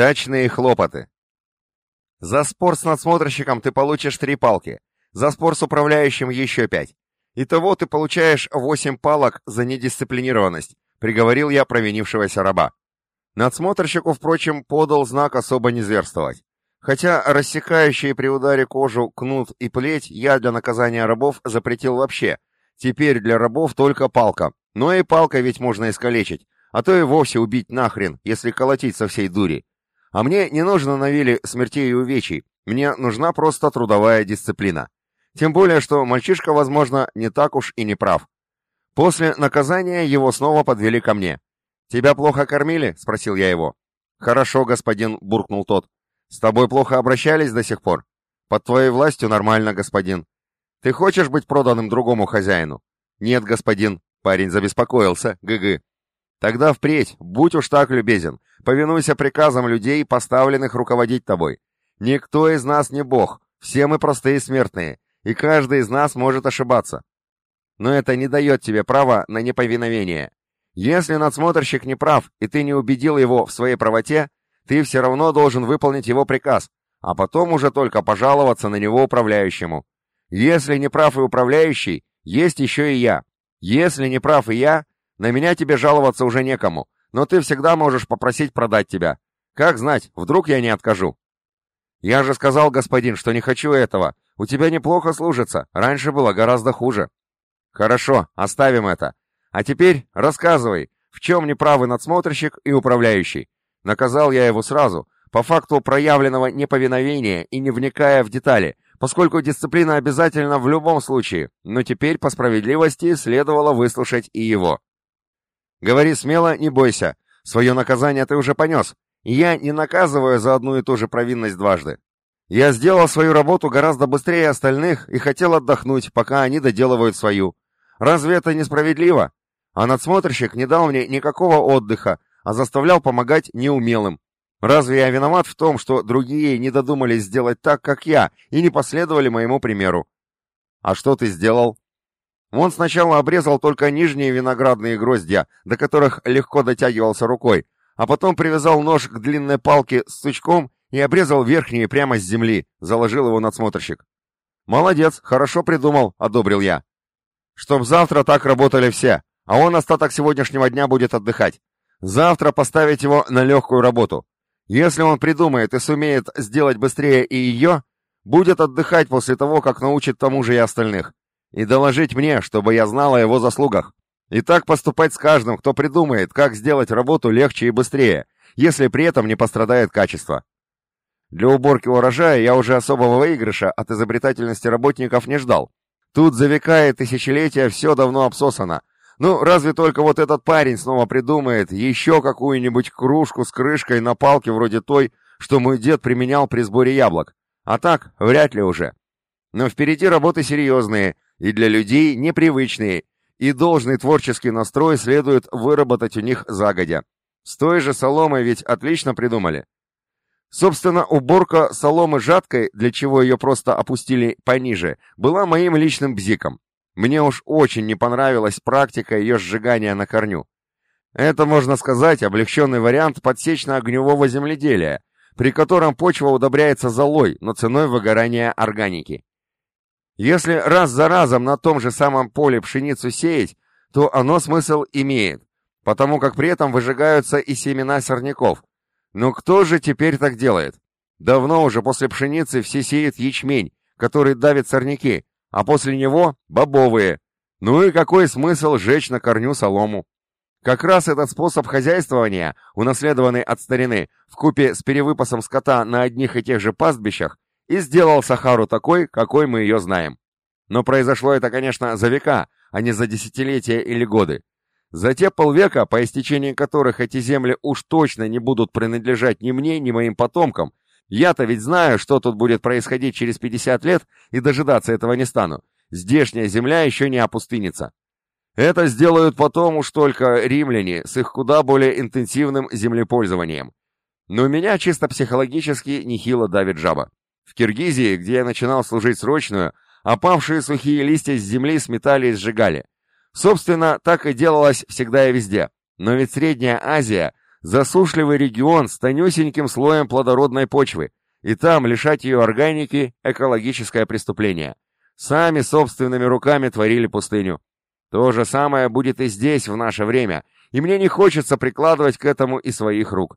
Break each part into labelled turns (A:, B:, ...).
A: Дачные хлопоты. За спор с надсмотрщиком ты получишь три палки, за спор с управляющим еще пять. Итого ты получаешь восемь палок за недисциплинированность, приговорил я провинившегося раба. Надсмотрщику, впрочем, подал знак особо не зверствовать. Хотя рассекающие при ударе кожу кнут и плеть я для наказания рабов запретил вообще. Теперь для рабов только палка. Но и палка ведь можно искалечить, а то и вовсе убить нахрен, если колотить со всей дури. А мне не нужно на виле смертей и увечий, мне нужна просто трудовая дисциплина. Тем более, что мальчишка, возможно, не так уж и не прав. После наказания его снова подвели ко мне. «Тебя плохо кормили?» — спросил я его. «Хорошо, господин», — буркнул тот. «С тобой плохо обращались до сих пор?» «Под твоей властью нормально, господин». «Ты хочешь быть проданным другому хозяину?» «Нет, господин». Парень забеспокоился. Гы-гы. «Тогда впредь, будь уж так любезен, повинуйся приказам людей, поставленных руководить тобой. Никто из нас не бог, все мы простые смертные, и каждый из нас может ошибаться. Но это не дает тебе права на неповиновение. Если надсмотрщик не прав, и ты не убедил его в своей правоте, ты все равно должен выполнить его приказ, а потом уже только пожаловаться на него управляющему. Если не прав и управляющий, есть еще и я. Если не прав и я, на меня тебе жаловаться уже некому, но ты всегда можешь попросить продать тебя. Как знать, вдруг я не откажу. Я же сказал, господин, что не хочу этого. У тебя неплохо служится, раньше было гораздо хуже. Хорошо, оставим это. А теперь рассказывай, в чем неправы надсмотрщик и управляющий. Наказал я его сразу, по факту проявленного неповиновения и не вникая в детали, поскольку дисциплина обязательна в любом случае, но теперь по справедливости следовало выслушать и его. Говори смело, не бойся. Свое наказание ты уже понес, я не наказываю за одну и ту же провинность дважды. Я сделал свою работу гораздо быстрее остальных и хотел отдохнуть, пока они доделывают свою. Разве это несправедливо? А надсмотрщик не дал мне никакого отдыха, а заставлял помогать неумелым. Разве я виноват в том, что другие не додумались сделать так, как я, и не последовали моему примеру? А что ты сделал? Он сначала обрезал только нижние виноградные гроздья, до которых легко дотягивался рукой, а потом привязал нож к длинной палке с сучком и обрезал верхние прямо с земли, заложил его надсмотрщик. «Молодец, хорошо придумал», — одобрил я. «Чтоб завтра так работали все, а он остаток сегодняшнего дня будет отдыхать. Завтра поставить его на легкую работу. Если он придумает и сумеет сделать быстрее и ее, будет отдыхать после того, как научит тому же и остальных и доложить мне, чтобы я знал о его заслугах. И так поступать с каждым, кто придумает, как сделать работу легче и быстрее, если при этом не пострадает качество. Для уборки урожая я уже особого выигрыша от изобретательности работников не ждал. Тут за века и тысячелетия все давно обсосано. Ну, разве только вот этот парень снова придумает еще какую-нибудь кружку с крышкой на палке вроде той, что мой дед применял при сборе яблок. А так, вряд ли уже. Но впереди работы серьезные, и для людей непривычные, и должный творческий настрой следует выработать у них загодя. С той же соломой ведь отлично придумали. Собственно, уборка соломы жаткой, для чего ее просто опустили пониже, была моим личным бзиком. Мне уж очень не понравилась практика ее сжигания на корню. Это, можно сказать, облегченный вариант подсечно-огневого земледелия, при котором почва удобряется золой, но ценой выгорания органики. Если раз за разом на том же самом поле пшеницу сеять, то оно смысл имеет, потому как при этом выжигаются и семена сорняков. Но кто же теперь так делает? Давно уже после пшеницы все сеют ячмень, который давит сорняки, а после него — бобовые. Ну и какой смысл жечь на корню солому? Как раз этот способ хозяйствования, унаследованный от старины, в купе с перевыпасом скота на одних и тех же пастбищах, и сделал Сахару такой, какой мы ее знаем. Но произошло это, конечно, за века, а не за десятилетия или годы. За те полвека, по истечении которых эти земли уж точно не будут принадлежать ни мне, ни моим потомкам, я-то ведь знаю, что тут будет происходить через 50 лет, и дожидаться этого не стану. Здешняя земля еще не опустынится. Это сделают потом уж только римляне с их куда более интенсивным землепользованием. Но меня чисто психологически нехило давит жаба. В Киргизии, где я начинал служить срочную, опавшие сухие листья с земли сметали и сжигали. Собственно, так и делалось всегда и везде. Но ведь Средняя Азия Засушливый регион с тонюсеньким слоем плодородной почвы, и там лишать ее органики – экологическое преступление. Сами собственными руками творили пустыню. То же самое будет и здесь в наше время, и мне не хочется прикладывать к этому и своих рук.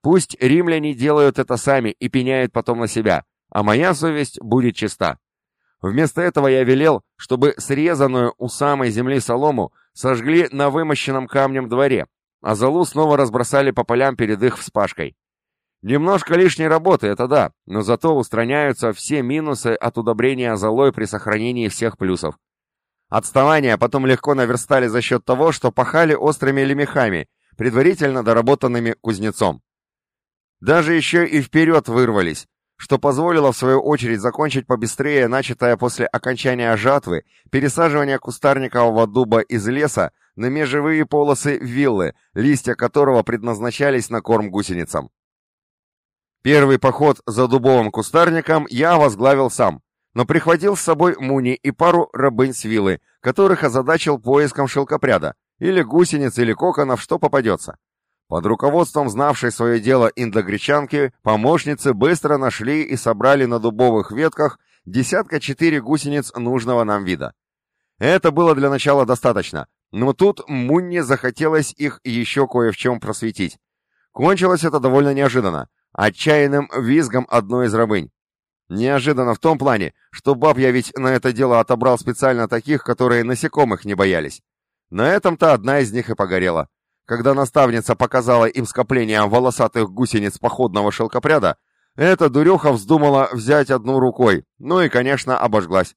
A: Пусть римляне делают это сами и пеняют потом на себя, а моя совесть будет чиста. Вместо этого я велел, чтобы срезанную у самой земли солому сожгли на вымощенном камнем дворе, а золу снова разбросали по полям перед их вспашкой. Немножко лишней работы, это да, но зато устраняются все минусы от удобрения золой при сохранении всех плюсов. Отставания потом легко наверстали за счет того, что пахали острыми лемехами, предварительно доработанными кузнецом. Даже еще и вперед вырвались, что позволило в свою очередь закончить побыстрее начатое после окончания жатвы пересаживание кустарникового дуба из леса на межевые полосы виллы, листья которого предназначались на корм гусеницам. Первый поход за дубовым кустарником я возглавил сам, но прихватил с собой Муни и пару рабынь с виллы, которых озадачил поиском шелкопряда, или гусениц, или коконов, что попадется. Под руководством знавшей свое дело индогречанки, помощницы быстро нашли и собрали на дубовых ветках десятка четыре гусениц нужного нам вида. Это было для начала достаточно, но тут Мунне захотелось их еще кое в чем просветить. Кончилось это довольно неожиданно отчаянным визгом одной из рабынь. Неожиданно в том плане, что баб я ведь на это дело отобрал специально таких, которые насекомых не боялись. На этом-то одна из них и погорела. Когда наставница показала им скопление волосатых гусениц походного шелкопряда, эта дуреха вздумала взять одну рукой, ну и, конечно, обожглась.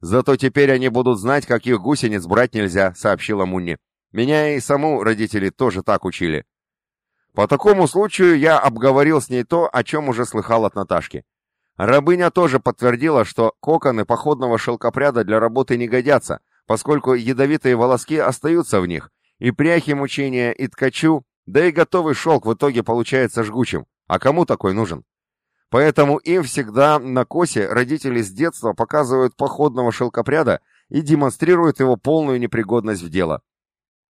A: «Зато теперь они будут знать, каких гусениц брать нельзя», — сообщила Мунни. «Меня и саму родители тоже так учили». По такому случаю я обговорил с ней то, о чем уже слыхал от Наташки. Рабыня тоже подтвердила, что коконы походного шелкопряда для работы не годятся, поскольку ядовитые волоски остаются в них, и пряхи мучения и ткачу, да и готовый шелк в итоге получается жгучим. А кому такой нужен? Поэтому им всегда на косе родители с детства показывают походного шелкопряда и демонстрируют его полную непригодность в дело.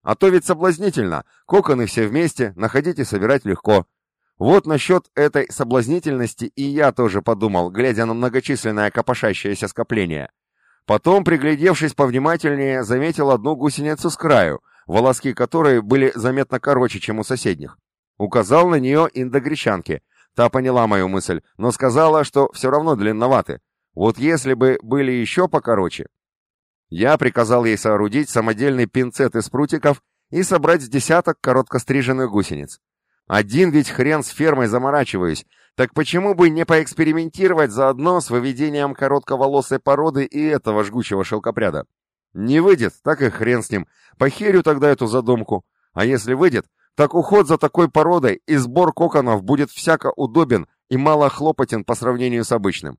A: А то ведь соблазнительно. Коконы все вместе, находить и собирать легко. Вот насчет этой соблазнительности и я тоже подумал, глядя на многочисленное копошащееся скопление. Потом, приглядевшись повнимательнее, заметил одну гусеницу с краю, волоски которой были заметно короче, чем у соседних. Указал на нее индогречанке. Та поняла мою мысль, но сказала, что все равно длинноваты. Вот если бы были еще покороче, я приказал ей соорудить самодельный пинцет из прутиков и собрать с десяток короткостриженных гусениц. Один ведь хрен с фермой заморачиваюсь, так почему бы не поэкспериментировать заодно с выведением коротковолосой породы и этого жгучего шелкопряда? Не выйдет, так и хрен с ним. Похерю тогда эту задумку. А если выйдет, так уход за такой породой и сбор коконов будет всяко удобен и мало хлопотен по сравнению с обычным.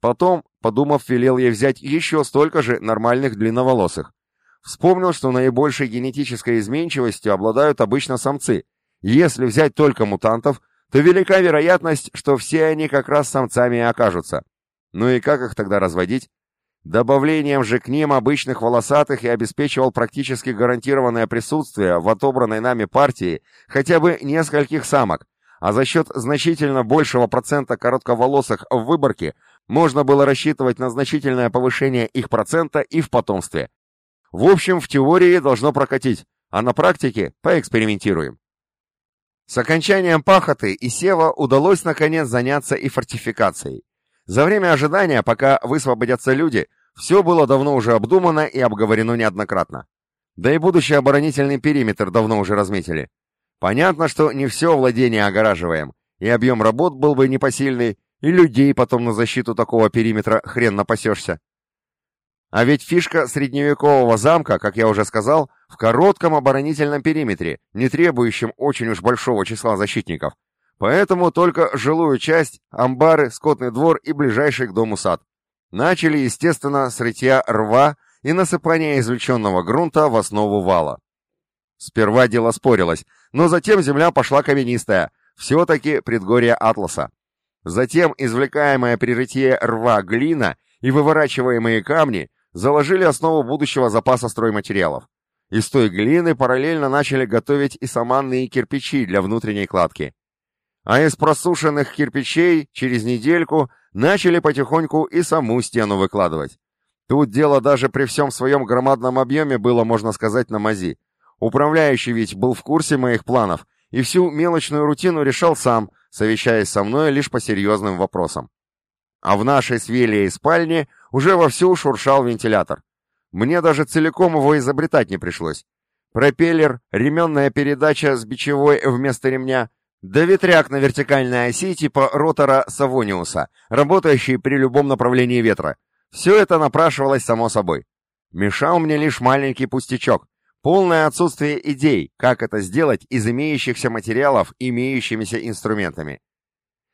A: Потом, подумав, велел ей взять еще столько же нормальных длинноволосых. Вспомнил, что наибольшей генетической изменчивостью обладают обычно самцы. Если взять только мутантов, то велика вероятность, что все они как раз самцами и окажутся. Ну и как их тогда разводить? Добавлением же к ним обычных волосатых я обеспечивал практически гарантированное присутствие в отобранной нами партии хотя бы нескольких самок, а за счет значительно большего процента коротковолосых в выборке можно было рассчитывать на значительное повышение их процента и в потомстве. В общем, в теории должно прокатить, а на практике поэкспериментируем. С окончанием пахоты и сева удалось наконец заняться и фортификацией. За время ожидания, пока высвободятся люди, все было давно уже обдумано и обговорено неоднократно. Да и будущий оборонительный периметр давно уже разметили. Понятно, что не все владение огораживаем, и объем работ был бы непосильный, и людей потом на защиту такого периметра хрен напасешься. А ведь фишка средневекового замка, как я уже сказал, в коротком оборонительном периметре, не требующем очень уж большого числа защитников. Поэтому только жилую часть, амбары, скотный двор и ближайший к дому сад. Начали, естественно, с рытья рва и насыпания извлеченного грунта в основу вала. Сперва дело спорилось, но затем земля пошла каменистая, все-таки предгорье Атласа. Затем извлекаемая при рытье рва глина и выворачиваемые камни заложили основу будущего запаса стройматериалов. Из той глины параллельно начали готовить и саманные кирпичи для внутренней кладки. А из просушенных кирпичей через недельку начали потихоньку и саму стену выкладывать. Тут дело даже при всем своем громадном объеме было, можно сказать, на мази. Управляющий ведь был в курсе моих планов и всю мелочную рутину решал сам, совещаясь со мной лишь по серьезным вопросам. А в нашей с Вилией спальне уже вовсю шуршал вентилятор. Мне даже целиком его изобретать не пришлось. Пропеллер, ременная передача с бичевой вместо ремня, да ветряк на вертикальной оси типа ротора Савониуса, работающий при любом направлении ветра. Все это напрашивалось само собой. Мешал мне лишь маленький пустячок, полное отсутствие идей, как это сделать из имеющихся материалов имеющимися инструментами.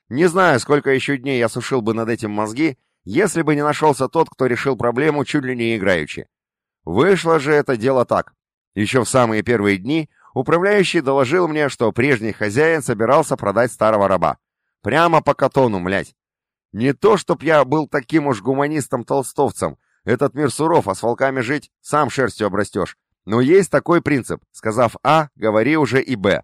A: Не знаю, сколько еще дней я сушил бы над этим мозги, если бы не нашелся тот, кто решил проблему чуть ли не играючи. Вышло же это дело так. Еще в самые первые дни управляющий доложил мне, что прежний хозяин собирался продать старого раба. Прямо по катону, млять. Не то, чтоб я был таким уж гуманистом-толстовцем. Этот мир суров, а с волками жить сам шерстью обрастешь. Но есть такой принцип. Сказав А, говори уже и Б.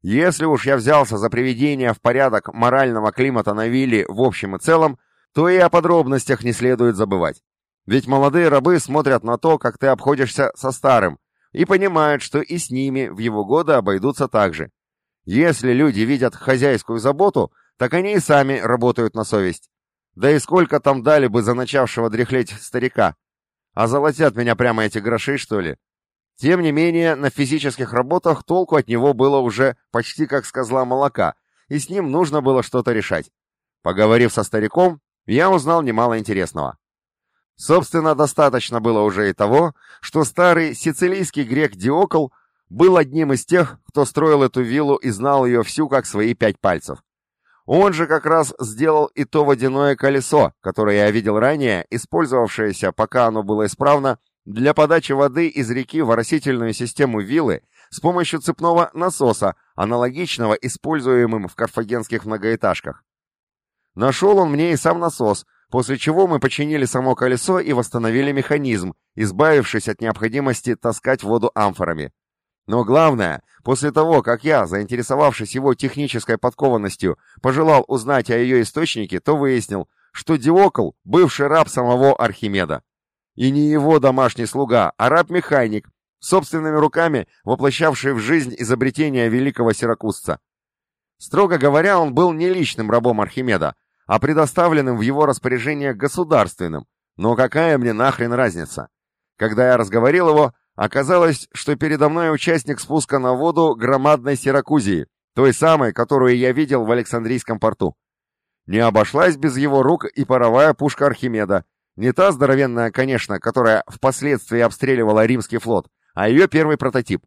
A: Если уж я взялся за приведение в порядок морального климата на вилле в общем и целом, то и о подробностях не следует забывать. Ведь молодые рабы смотрят на то, как ты обходишься со старым, и понимают, что и с ними в его годы обойдутся так же. Если люди видят хозяйскую заботу, так они и сами работают на совесть. Да и сколько там дали бы за начавшего дряхлеть старика? А золотят меня прямо эти гроши, что ли? Тем не менее, на физических работах толку от него было уже почти как с козла молока, и с ним нужно было что-то решать. Поговорив со стариком, я узнал немало интересного. Собственно, достаточно было уже и того, что старый сицилийский грек Диокол был одним из тех, кто строил эту виллу и знал ее всю как свои пять пальцев. Он же как раз сделал и то водяное колесо, которое я видел ранее, использовавшееся, пока оно было исправно, для подачи воды из реки в оросительную систему виллы с помощью цепного насоса, аналогичного используемым в карфагенских многоэтажках. Нашел он мне и сам насос, после чего мы починили само колесо и восстановили механизм, избавившись от необходимости таскать воду амфорами. Но главное, после того, как я, заинтересовавшись его технической подкованностью, пожелал узнать о ее источнике, то выяснил, что Диокл — бывший раб самого Архимеда. И не его домашний слуга, а раб-механик, собственными руками воплощавший в жизнь изобретение великого сиракузца. Строго говоря, он был не личным рабом Архимеда, а предоставленным в его распоряжение государственным. Но какая мне нахрен разница? Когда я разговорил его, оказалось, что передо мной участник спуска на воду громадной Сиракузии, той самой, которую я видел в Александрийском порту. Не обошлась без его рук и паровая пушка Архимеда. Не та здоровенная, конечно, которая впоследствии обстреливала римский флот, а ее первый прототип.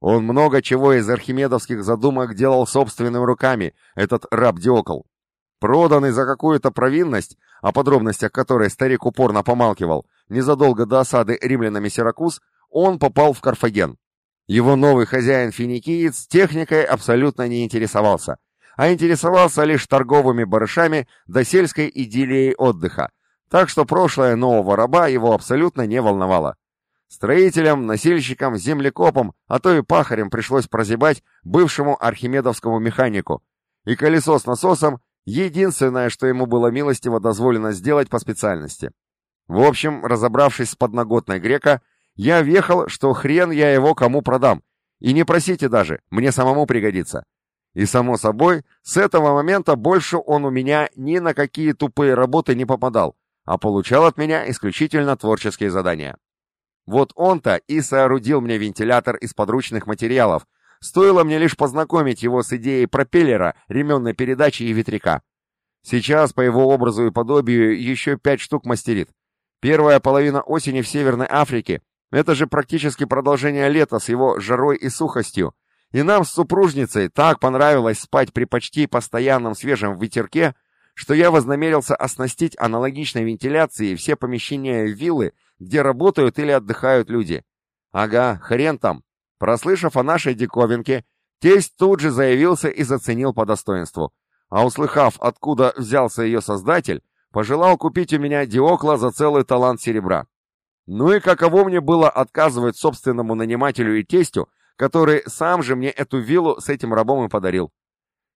A: Он много чего из архимедовских задумок делал собственными руками, этот раб Диокл. Проданный за какую-то провинность, о подробностях которой старик упорно помалкивал, незадолго до осады римлянами Сиракуз, он попал в Карфаген. Его новый хозяин-финикиец техникой абсолютно не интересовался, а интересовался лишь торговыми барышами да сельской идиллией отдыха, так что прошлое нового раба его абсолютно не волновало. Строителям, носильщикам, землекопам, а то и пахарям пришлось прозябать бывшему архимедовскому механику, и колесо с насосом Единственное, что ему было милостиво дозволено сделать по специальности. В общем, разобравшись с подноготной грека, я въехал, что хрен я его кому продам. И не просите даже, мне самому пригодится. И само собой, с этого момента больше он у меня ни на какие тупые работы не попадал, а получал от меня исключительно творческие задания. Вот он-то и соорудил мне вентилятор из подручных материалов, Стоило мне лишь познакомить его с идеей пропеллера, ременной передачи и ветряка. Сейчас, по его образу и подобию, еще пять штук мастерит. Первая половина осени в Северной Африке — это же практически продолжение лета с его жарой и сухостью. И нам с супружницей так понравилось спать при почти постоянном свежем ветерке, что я вознамерился оснастить аналогичной вентиляцией все помещения виллы, где работают или отдыхают люди. Ага, хрен там, Прослышав о нашей диковинке, тесть тут же заявился и заценил по достоинству. А услыхав, откуда взялся ее создатель, пожелал купить у меня диокла за целый талант серебра. Ну и каково мне было отказывать собственному нанимателю и тестю, который сам же мне эту виллу с этим рабом и подарил.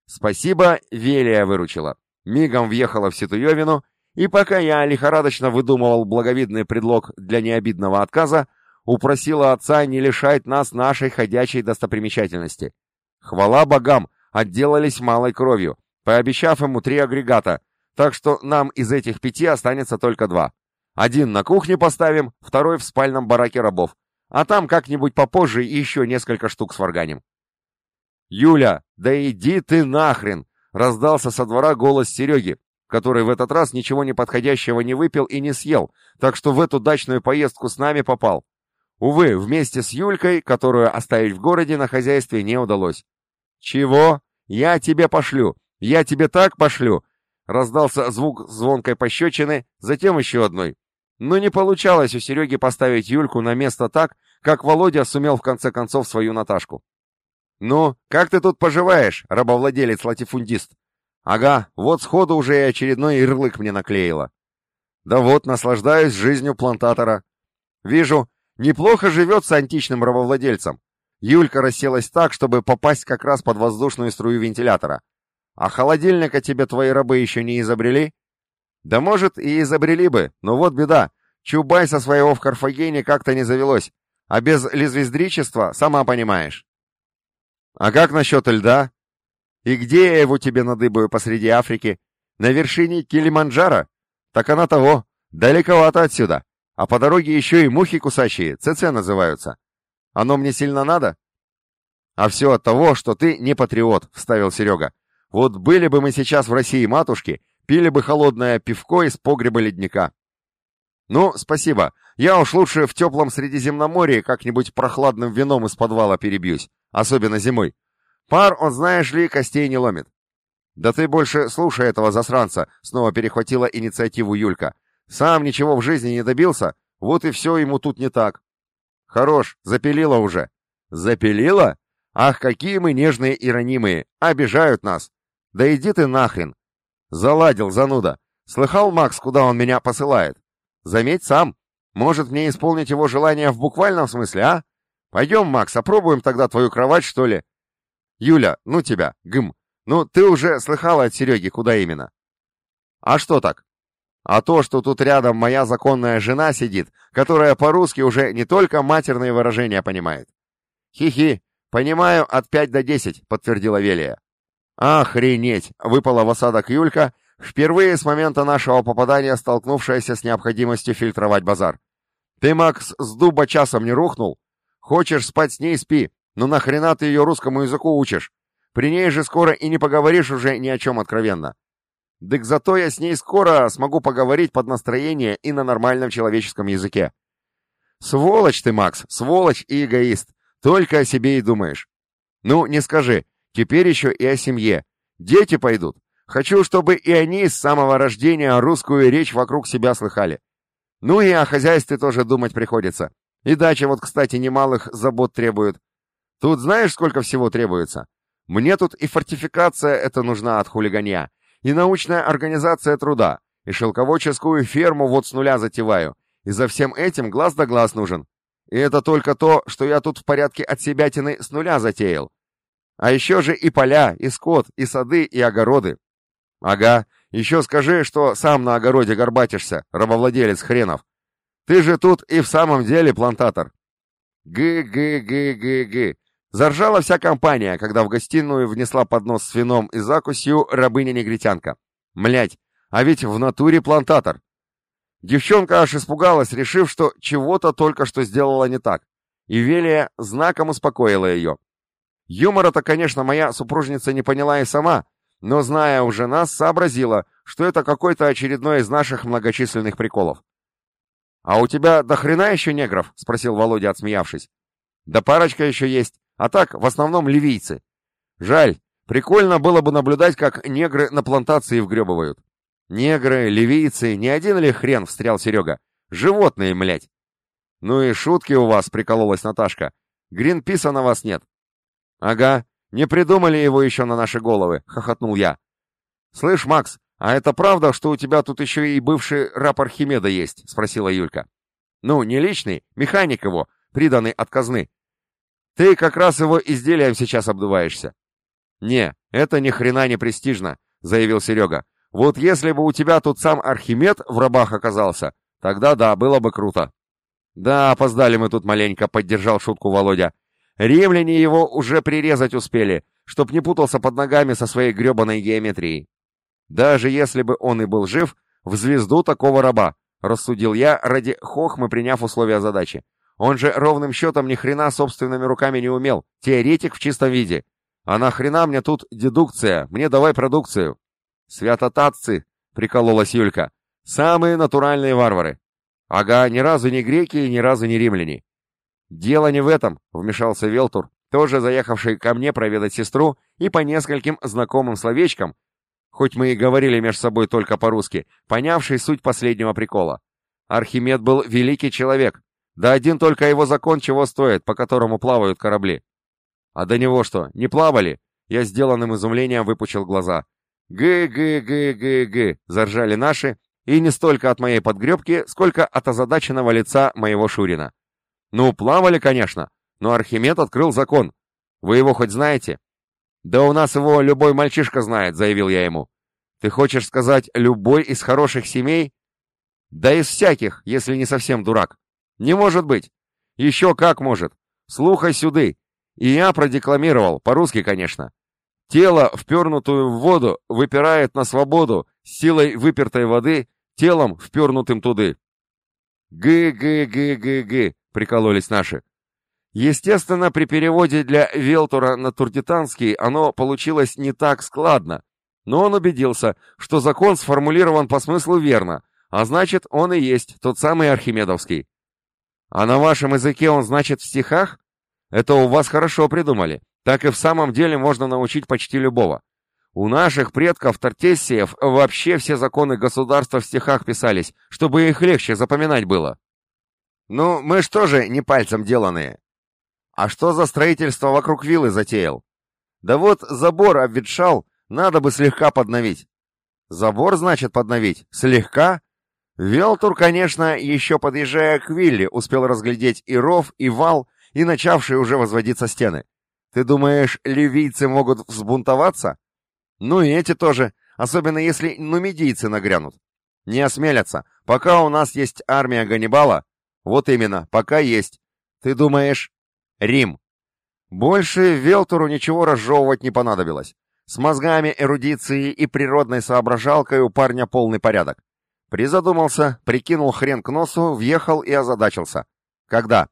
A: Спасибо, Велия выручила. Мигом въехала в Ситуевину, и пока я лихорадочно выдумывал благовидный предлог для необидного отказа, упросила отца не лишать нас нашей ходячей достопримечательности. Хвала богам, отделались малой кровью, пообещав ему три агрегата, так что нам из этих пяти останется только два. Один на кухне поставим, второй в спальном бараке рабов, а там как-нибудь попозже еще несколько штук сварганим. «Юля, да иди ты нахрен!» — раздался со двора голос Сереги, который в этот раз ничего неподходящего не выпил и не съел, так что в эту дачную поездку с нами попал. Увы, вместе с Юлькой, которую оставить в городе на хозяйстве не удалось. «Чего? Я тебе пошлю! Я тебе так пошлю!» Раздался звук звонкой пощечины, затем еще одной. Но не получалось у Сереги поставить Юльку на место так, как Володя сумел в конце концов свою Наташку. «Ну, как ты тут поживаешь, рабовладелец-латифундист?» «Ага, вот сходу уже и очередной ярлык мне наклеила». «Да вот, наслаждаюсь жизнью плантатора. Вижу, неплохо живется античным рабовладельцем. Юлька расселась так, чтобы попасть как раз под воздушную струю вентилятора. А холодильника тебе твои рабы еще не изобрели? Да может, и изобрели бы, но вот беда. Чубай со своего в Карфагене как-то не завелось. А без лезвездричества, сама понимаешь. А как насчет льда? И где я его тебе надыбаю посреди Африки? На вершине Килиманджаро? Так она того, далековато отсюда. А по дороге еще и мухи кусачие, ЦЦ называются. Оно мне сильно надо? А все от того, что ты не патриот, вставил Серега. Вот были бы мы сейчас в России матушки, пили бы холодное пивко из погреба ледника. Ну, спасибо. Я уж лучше в теплом Средиземноморье как-нибудь прохладным вином из подвала перебьюсь, особенно зимой. Пар, он, знаешь ли, костей не ломит. Да ты больше слушай этого засранца, снова перехватила инициативу Юлька. Сам ничего в жизни не добился, вот и все ему тут не так. Хорош, запилила уже. Запилила? Ах, какие мы нежные и ранимые, обижают нас. Да иди ты нахрен. Заладил, зануда. Слыхал, Макс, куда он меня посылает? Заметь сам. Может мне исполнить его желание в буквальном смысле, а? Пойдем, Макс, опробуем тогда твою кровать, что ли? Юля, ну тебя, гм. Ну, ты уже слыхала от Сереги, куда именно? А что так? А то, что тут рядом моя законная жена сидит, которая по-русски уже не только матерные выражения понимает. Хи-хи, понимаю от пять до десять, подтвердила Велия. «Охренеть!» — выпала в осадок Юлька, впервые с момента нашего попадания столкнувшаяся с необходимостью фильтровать базар. «Ты, Макс, с дуба часом не рухнул? Хочешь спать с ней — спи, но нахрена ты ее русскому языку учишь? При ней же скоро и не поговоришь уже ни о чем откровенно. Дык зато я с ней скоро смогу поговорить под настроение и на нормальном человеческом языке. Сволочь ты, Макс, сволочь и эгоист. Только о себе и думаешь. Ну, не скажи, Теперь еще и о семье. Дети пойдут. Хочу, чтобы и они с самого рождения русскую речь вокруг себя слыхали. Ну и о хозяйстве тоже думать приходится. И дача вот, кстати, немалых забот требует. Тут знаешь, сколько всего требуется? Мне тут и фортификация эта нужна от хулиганья, и научная организация труда, и шелководческую ферму вот с нуля затеваю, и за всем этим глаз да глаз нужен. И это только то, что я тут в порядке от себятины с нуля затеял. А еще же и поля, и скот, и сады, и огороды. Ага, еще скажи, что сам на огороде горбатишься, рабовладелец хренов. Ты же тут и в самом деле плантатор. Г-г-г-г-г. Заржала вся компания, когда в гостиную внесла поднос с вином и закусью рабыня-негритянка. Млять, а ведь в натуре плантатор. Девчонка аж испугалась, решив, что чего-то только что сделала не так. И Велия знаком успокоила ее. Юмора-то, конечно, моя супружница не поняла и сама, но, зная уже нас, сообразила, что это какой-то очередной из наших многочисленных приколов. «А у тебя до хрена еще негров?» — спросил Володя, отсмеявшись. «Да парочка еще есть, а так, в основном ливийцы. Жаль, прикольно было бы наблюдать, как негры на плантации вгребывают». «Негры, ливийцы, не один ли хрен?» — встрял Серега. «Животные, млять!» «Ну и шутки у вас», — прикололась Наташка. «Гринписа на вас нет. «Ага, не придумали его еще на наши головы», — хохотнул я. «Слышь, Макс, а это правда, что у тебя тут еще и бывший раб Архимеда есть?» — спросила Юлька. Ну, не личный, механик его, приданный от казны. Ты как раз его изделием сейчас обдуваешься. Не, это ни хрена не престижно, заявил Серега. Вот если бы у тебя тут сам Архимед в рабах оказался, тогда да, было бы круто. Да, опоздали мы тут маленько, поддержал шутку Володя. Римляне его уже прирезать успели, чтоб не путался под ногами со своей гребаной геометрией. Даже если бы он и был жив, в звезду такого раба, рассудил я, ради хохмы приняв условия задачи. Он же ровным счетом ни хрена собственными руками не умел, теоретик в чистом виде. А нахрена мне тут дедукция, мне давай продукцию. Святотатцы, прикололась Юлька, самые натуральные варвары. Ага, ни разу не греки и ни разу не римляне. Дело не в этом, вмешался Велтур, тоже заехавший ко мне проведать сестру и по нескольким знакомым словечкам, хоть мы и говорили между собой только по-русски, понявший суть последнего прикола. Архимед был великий человек, да один только его закон чего стоит, по которому плавают корабли. А до него что, не плавали? Я сделанным изумлением выпучил глаза. «Гы-гы-гы-гы-гы!» — заржали наши, и не столько от моей подгребки, сколько от озадаченного лица моего Шурина. «Ну, плавали, конечно, но Архимед открыл закон. Вы его хоть знаете?» «Да у нас его любой мальчишка знает», — заявил я ему. «Ты хочешь сказать, любой из хороших семей?» «Да из всяких, если не совсем дурак». «Не может быть!» «Еще как может! Слухай сюды!» И я продекламировал, по-русски, конечно. Тело, впернутую в воду, выпирает на свободу, силой выпертой воды, телом, впернутым туды. «Г-г-г-г-г», — прикололись наши. Естественно, при переводе для Велтура на турдитанский оно получилось не так складно, но он убедился, что закон сформулирован по смыслу верно, а значит, он и есть тот самый Архимедовский. А на вашем языке он значит в стихах? Это у вас хорошо придумали. Так и в самом деле можно научить почти любого. У наших предков Тартессиев вообще все законы государства в стихах писались, чтобы их легче запоминать было. Ну, мы что же не пальцем деланные? А что за строительство вокруг виллы затеял? Да вот забор обветшал, надо бы слегка подновить. Забор, значит, подновить? Слегка? Велтур, конечно, еще подъезжая к вилле, успел разглядеть и ров, и вал, и начавшие уже возводиться стены. Ты думаешь, ливийцы могут взбунтоваться? Ну и эти тоже, особенно если нумидийцы нагрянут. Не осмелятся, пока у нас есть армия Ганнибала. Вот именно, пока есть. Ты думаешь, Рим. Больше Велтуру ничего разжевывать не понадобилось. С мозгами, эрудицией и природной соображалкой у парня полный порядок. Призадумался, прикинул хрен к носу, въехал и озадачился. Когда?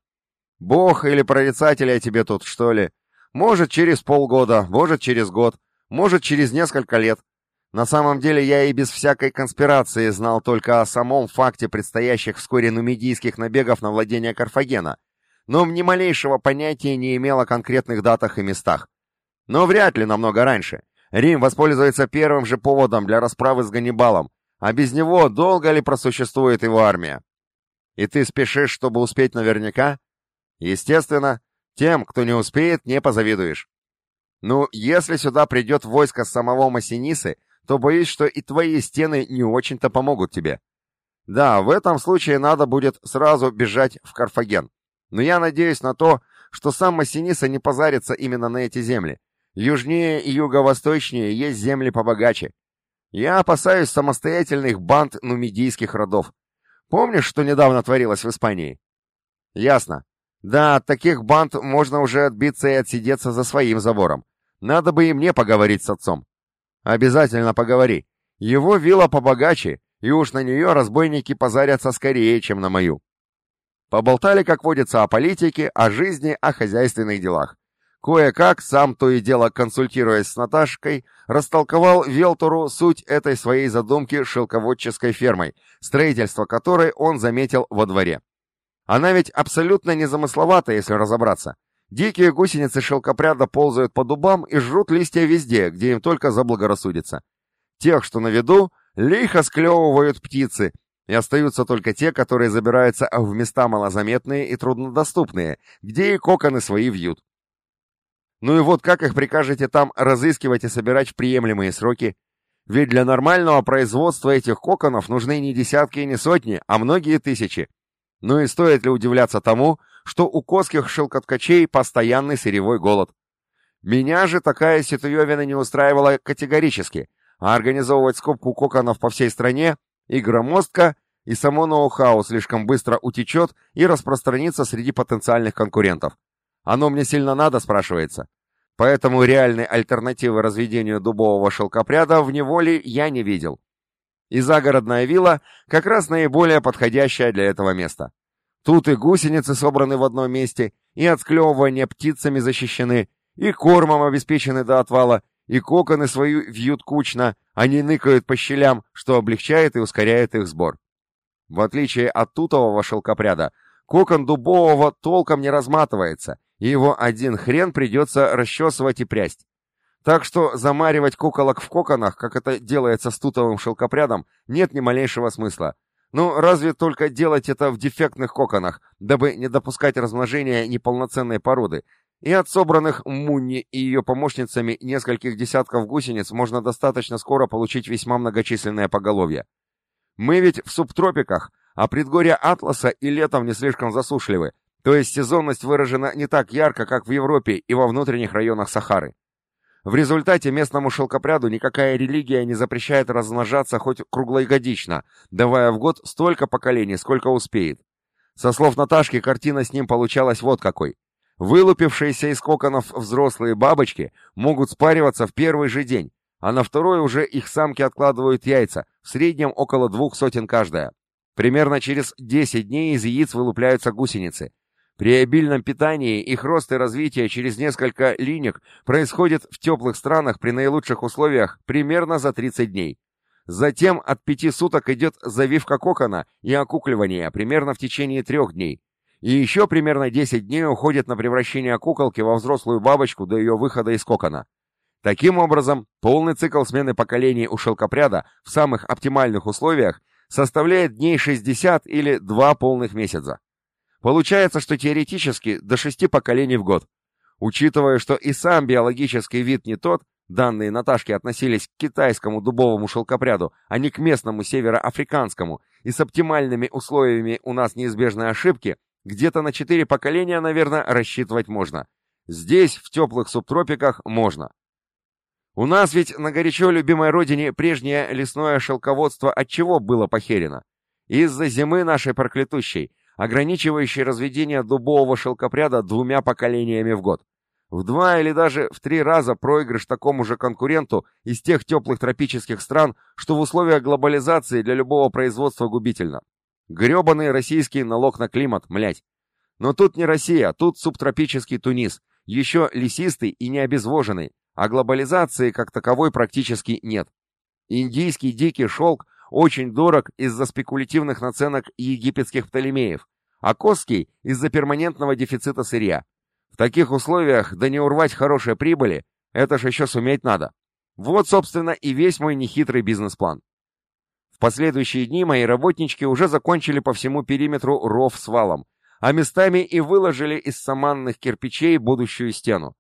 A: Бог или прорицатель я тебе тут, что ли? Может, через полгода, может, через год, может, через несколько лет. На самом деле я и без всякой конспирации знал только о самом факте предстоящих вскоре нумидийских набегов на владение Карфагена — но ни малейшего понятия не имел о конкретных датах и местах. Но вряд ли намного раньше. Рим воспользуется первым же поводом для расправы с Ганнибалом, а без него долго ли просуществует его армия? И ты спешишь, чтобы успеть наверняка? Естественно, тем, кто не успеет, не позавидуешь. Ну, если сюда придет войско самого Массинисы, то боюсь, что и твои стены не очень-то помогут тебе. Да, в этом случае надо будет сразу бежать в Карфаген. Но я надеюсь на то, что сам Массиниса не позарится именно на эти земли. Южнее и юго-восточнее есть земли побогаче. Я опасаюсь самостоятельных банд нумидийских родов. Помнишь, что недавно творилось в Испании? Ясно. Да, от таких банд можно уже отбиться и отсидеться за своим забором. Надо бы и мне поговорить с отцом. Обязательно поговори. Его вилла побогаче, и уж на нее разбойники позарятся скорее, чем на мою. Поболтали, как водится, о политике, о жизни, о хозяйственных делах. Кое-как, сам то и дело консультируясь с Наташкой, растолковал Велтуру суть этой своей задумки шелководческой фермой, строительство которой он заметил во дворе. Она ведь абсолютно незамысловата, если разобраться. Дикие гусеницы шелкопряда ползают по дубам и жрут листья везде, где им только заблагорассудится. Тех, что на виду, лихо склевывают птицы, и остаются только те, которые забираются в места малозаметные и труднодоступные, где и коконы свои вьют. Ну и вот как их прикажете там разыскивать и собирать в приемлемые сроки? Ведь для нормального производства этих коконов нужны не десятки и не сотни, а многие тысячи. Ну и стоит ли удивляться тому, что у коских шелкоткачей постоянный сырьевой голод? Меня же такая ситуевина не устраивала категорически, а организовывать скупку коконов по всей стране и громоздко, и само ноу-хау слишком быстро утечет и распространится среди потенциальных конкурентов. Оно мне сильно надо, спрашивается. Поэтому реальной альтернативы разведению дубового шелкопряда в неволе я не видел. И загородная вилла как раз наиболее подходящая для этого места. Тут и гусеницы собраны в одном месте, и от склевывания птицами защищены, и кормом обеспечены до отвала, и коконы свою вьют кучно, они ныкают по щелям, что облегчает и ускоряет их сбор. В отличие от тутового шелкопряда, кокон дубового толком не разматывается, и его один хрен придется расчесывать и прясть. Так что замаривать куколок в коконах, как это делается с тутовым шелкопрядом, нет ни малейшего смысла. Ну, разве только делать это в дефектных коконах, дабы не допускать размножения неполноценной породы, и от собранных Мунни и ее помощницами нескольких десятков гусениц можно достаточно скоро получить весьма многочисленное поголовье. Мы ведь в субтропиках, а предгорья Атласа и летом не слишком засушливы, то есть сезонность выражена не так ярко, как в Европе и во внутренних районах Сахары. В результате местному шелкопряду никакая религия не запрещает размножаться хоть круглогодично, давая в год столько поколений, сколько успеет. Со слов Наташки, картина с ним получалась вот какой. Вылупившиеся из коконов взрослые бабочки могут спариваться в первый же день, а на второй уже их самки откладывают яйца, в среднем около двух сотен каждая. Примерно через 10 дней из яиц вылупляются гусеницы. При обильном питании их рост и развитие через несколько линек происходит в теплых странах при наилучших условиях примерно за 30 дней. Затем от пяти суток идет завивка кокона и окукливание примерно в течение трех дней. И еще примерно 10 дней уходит на превращение куколки во взрослую бабочку до ее выхода из кокона. Таким образом, полный цикл смены поколений у шелкопряда в самых оптимальных условиях составляет дней 60 или 2 полных месяца. Получается, что теоретически до 6 поколений в год. Учитывая, что и сам биологический вид не тот, данные Наташки относились к китайскому дубовому шелкопряду, а не к местному североафриканскому, и с оптимальными условиями у нас неизбежной ошибки, где-то на четыре поколения, наверное, рассчитывать можно. Здесь, в теплых субтропиках, можно. У нас ведь на горячо любимой родине прежнее лесное шелководство от чего было похерено? Из-за зимы нашей проклятущей, ограничивающей разведение дубового шелкопряда двумя поколениями в год. В два или даже в три раза проигрыш такому же конкуренту из тех теплых тропических стран, что в условиях глобализации для любого производства губительно. Гребаный российский налог на климат, млять. Но тут не Россия, тут субтропический Тунис, еще лесистый и не обезвоженный, а глобализации как таковой практически нет. Индийский дикий шелк очень дорог из-за спекулятивных наценок египетских Птолемеев, а Косский из-за перманентного дефицита сырья. В таких условиях, да не урвать хорошие прибыли, это ж еще суметь надо. Вот, собственно, и весь мой нехитрый бизнес-план последующие дни мои работнички уже закончили по всему периметру ров с валом, а местами и выложили из саманных кирпичей будущую стену.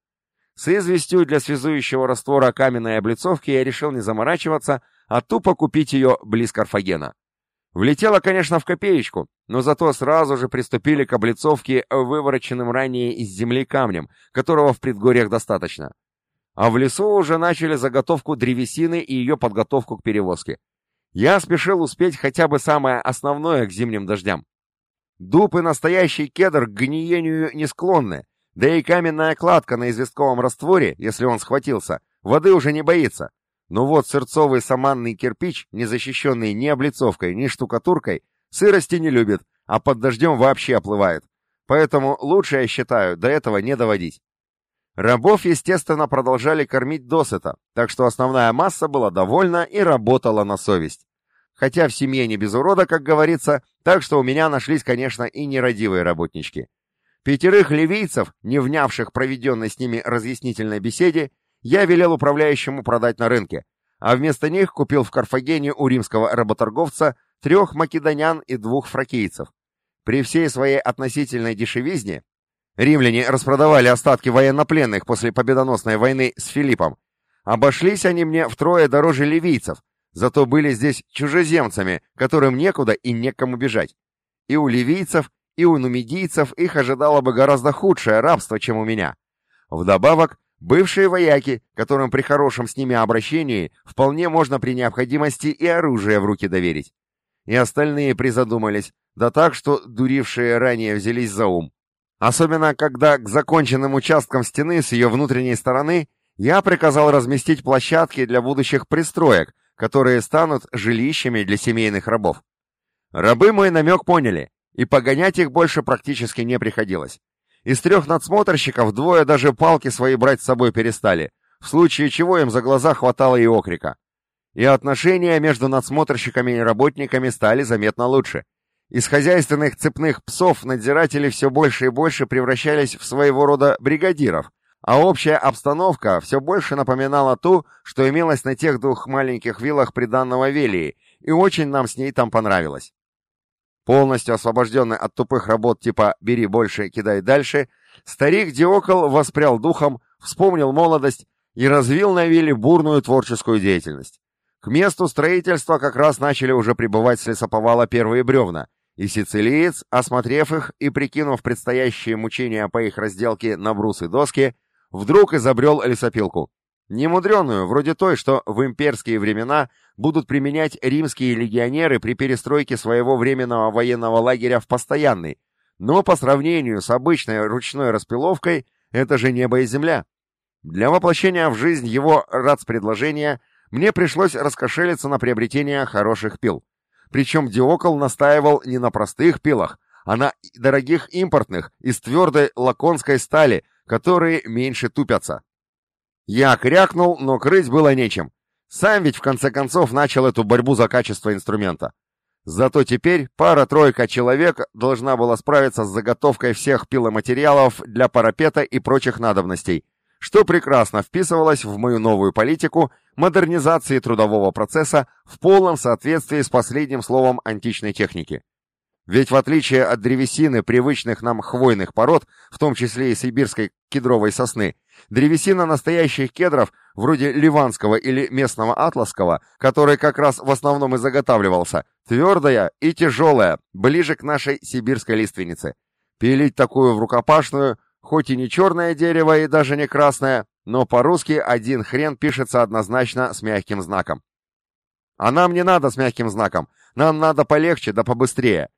A: С известью для связующего раствора каменной облицовки я решил не заморачиваться, а тупо купить ее близ Карфагена. Влетело, конечно, в копеечку, но зато сразу же приступили к облицовке вывороченным ранее из земли камнем, которого в предгорьях достаточно. А в лесу уже начали заготовку древесины и ее подготовку к перевозке. Я спешил успеть хотя бы самое основное к зимним дождям. Дуб и настоящий кедр к гниению не склонны, да и каменная кладка на известковом растворе, если он схватился, воды уже не боится. Но вот сырцовый саманный кирпич, не защищенный ни облицовкой, ни штукатуркой, сырости не любит, а под дождем вообще оплывает. Поэтому лучше, я считаю, до этого не доводить. Рабов, естественно, продолжали кормить досыта, так что основная масса была довольна и работала на совесть. Хотя в семье не без урода, как говорится, так что у меня нашлись, конечно, и нерадивые работнички. Пятерых ливийцев, не внявших проведенной с ними разъяснительной беседе, я велел управляющему продать на рынке, а вместо них купил в Карфагене у римского работорговца трех македонян и двух фракийцев. При всей своей относительной дешевизне Римляне распродавали остатки военнопленных после победоносной войны с Филиппом. Обошлись они мне втрое дороже ливийцев, зато были здесь чужеземцами, которым некуда и некому бежать. и у ливийцев, и у нумидийцев их ожидало бы гораздо худшее рабство, чем у меня. Вдобавок, бывшие вояки, которым при хорошем с ними обращении вполне можно при необходимости и оружие в руки доверить. И остальные призадумались, да так, что дурившие ранее взялись за ум. Особенно, когда к законченным участкам стены с ее внутренней стороны я приказал разместить площадки для будущих пристроек, которые станут жилищами для семейных рабов. Рабы мой намек поняли, и погонять их больше практически не приходилось. Из трех надсмотрщиков двое даже палки свои брать с собой перестали, в случае чего им за глаза хватало и окрика. И отношения между надсмотрщиками и работниками стали заметно лучше. Из хозяйственных цепных псов надзиратели все больше и больше превращались в своего рода бригадиров, а общая обстановка все больше напоминала ту, что имелось на тех двух маленьких виллах приданного Велии, и очень нам с ней там понравилось. Полностью освобожденный от тупых работ типа «бери больше, кидай дальше», старик Диокол воспрял духом, вспомнил молодость и развил на вилле бурную творческую деятельность. К месту строительства как раз начали уже прибывать с лесоповала первые бревна, и сицилиец, осмотрев их и прикинув предстоящие мучения по их разделке на брусы доски, вдруг изобрел лесопилку. Немудреную, вроде той, что в имперские времена будут применять римские легионеры при перестройке своего временного военного лагеря в постоянный, но по сравнению с обычной ручной распиловкой это же небо и земля. Для воплощения в жизнь его РАЦ-предложения мне пришлось раскошелиться на приобретение хороших пил. Причем Диокол настаивал не на простых пилах, а на дорогих импортных из твердой лаконской стали, которые меньше тупятся. Я крякнул, но крыть было нечем. Сам ведь в конце концов начал эту борьбу за качество инструмента. Зато теперь пара-тройка человек должна была справиться с заготовкой всех пиломатериалов для парапета и прочих надобностей, что прекрасно вписывалось в мою новую политику модернизации трудового процесса в полном соответствии с последним словом античной техники. Ведь в отличие от древесины привычных нам хвойных пород, в том числе и сибирской кедровой сосны, древесина настоящих кедров, вроде ливанского или местного атласского, который как раз в основном и заготавливался, твердая и тяжелая, ближе к нашей сибирской лиственнице. Пилить такую в рукопашную, хоть и не черное дерево и даже не красное, но по-русски один хрен пишется однозначно с мягким знаком. А нам не надо с мягким знаком, нам надо полегче да побыстрее.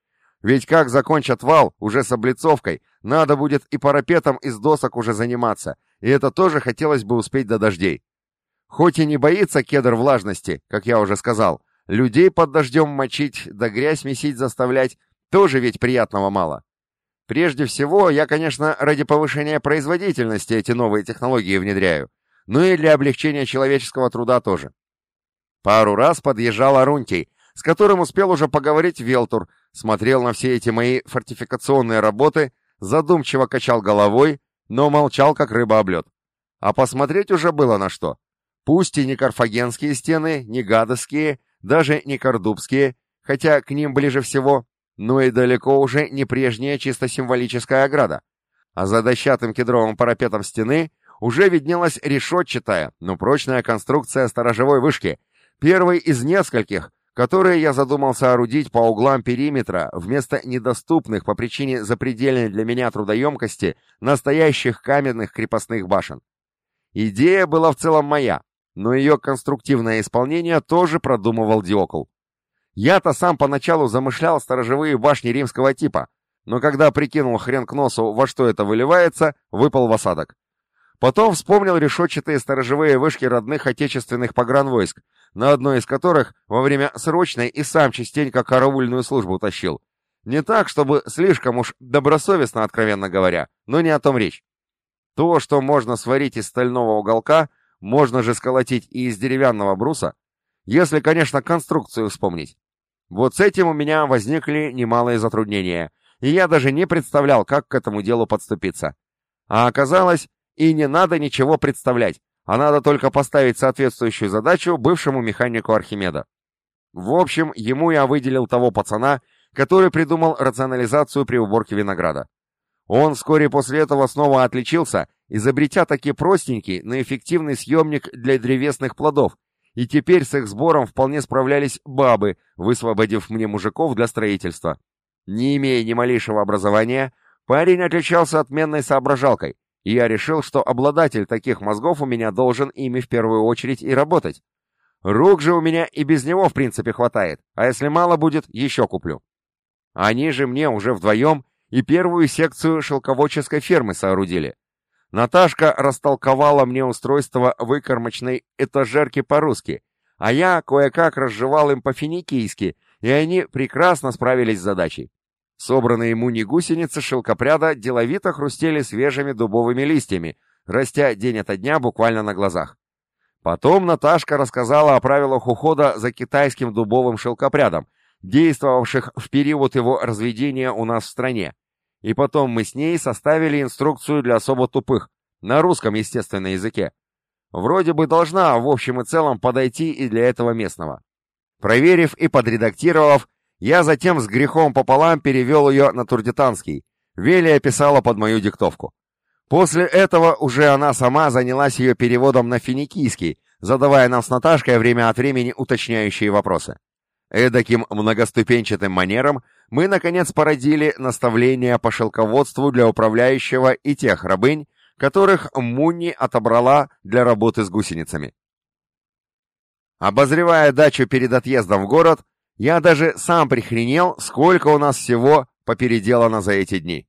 A: Ведь как закончат вал, уже с облицовкой, надо будет и парапетом из досок уже заниматься, и это тоже хотелось бы успеть до дождей. Хоть и не боится кедр влажности, как я уже сказал, людей под дождем мочить да грязь месить заставлять, тоже ведь приятного мало. Прежде всего, я, конечно, ради повышения производительности эти новые технологии внедряю, но и для облегчения человеческого труда тоже. Пару раз подъезжал Арунтий, с которым успел уже поговорить Велтур, смотрел на все эти мои фортификационные работы, задумчиво качал головой, но молчал, как рыба об лед. А посмотреть уже было на что. Пусть и не карфагенские стены, не гадовские, даже не кордубские, хотя к ним ближе всего, но и далеко уже не прежняя чисто символическая ограда. А за дощатым кедровым парапетом стены уже виднелась решетчатая, но прочная конструкция сторожевой вышки, первой из нескольких, которые я задумал соорудить по углам периметра вместо недоступных по причине запредельной для меня трудоемкости настоящих каменных крепостных башен. Идея была в целом моя, но ее конструктивное исполнение тоже продумывал Диокл. Я-то сам поначалу замышлял сторожевые башни римского типа, но когда прикинул хрен к носу, во что это выливается, выпал в осадок. Потом вспомнил решетчатые сторожевые вышки родных отечественных погранвойск, на одной из которых во время срочной и сам частенько караульную службу тащил. Не так, чтобы слишком уж добросовестно, откровенно говоря, но не о том речь. То, что можно сварить из стального уголка, можно же сколотить и из деревянного бруса, если, конечно, конструкцию вспомнить. Вот с этим у меня возникли немалые затруднения, и я даже не представлял, как к этому делу подступиться. А оказалось, и не надо ничего представлять, а надо только поставить соответствующую задачу бывшему механику Архимеда. В общем, ему я выделил того пацана, который придумал рационализацию при уборке винограда. Он вскоре после этого снова отличился, изобретя таки простенький, но эффективный съемник для древесных плодов, и теперь с их сбором вполне справлялись бабы, высвободив мне мужиков для строительства. Не имея ни малейшего образования, парень отличался отменной соображалкой, и я решил, что обладатель таких мозгов у меня должен ими в первую очередь и работать. Рук же у меня и без него в принципе хватает, а если мало будет, еще куплю. Они же мне уже вдвоем и первую секцию шелководческой фермы соорудили. Наташка растолковала мне устройство выкормочной этажерки по-русски, а я кое-как разжевал им по-финикийски, и они прекрасно справились с задачей. Собранные муни гусеницы шелкопряда деловито хрустели свежими дубовыми листьями, растя день ото дня буквально на глазах. Потом Наташка рассказала о правилах ухода за китайским дубовым шелкопрядом, действовавших в период его разведения у нас в стране. И потом мы с ней составили инструкцию для особо тупых, на русском, естественно, языке. Вроде бы должна в общем и целом подойти и для этого местного. Проверив и подредактировав, я затем с грехом пополам перевел ее на турдитанский. Велия писала под мою диктовку. После этого уже она сама занялась ее переводом на финикийский, задавая нам с Наташкой время от времени уточняющие вопросы. Эдаким многоступенчатым манером мы, наконец, породили наставления по шелководству для управляющего и тех рабынь, которых Мунни отобрала для работы с гусеницами. Обозревая дачу перед отъездом в город, я даже сам прихренел, сколько у нас всего попеределано за эти дни.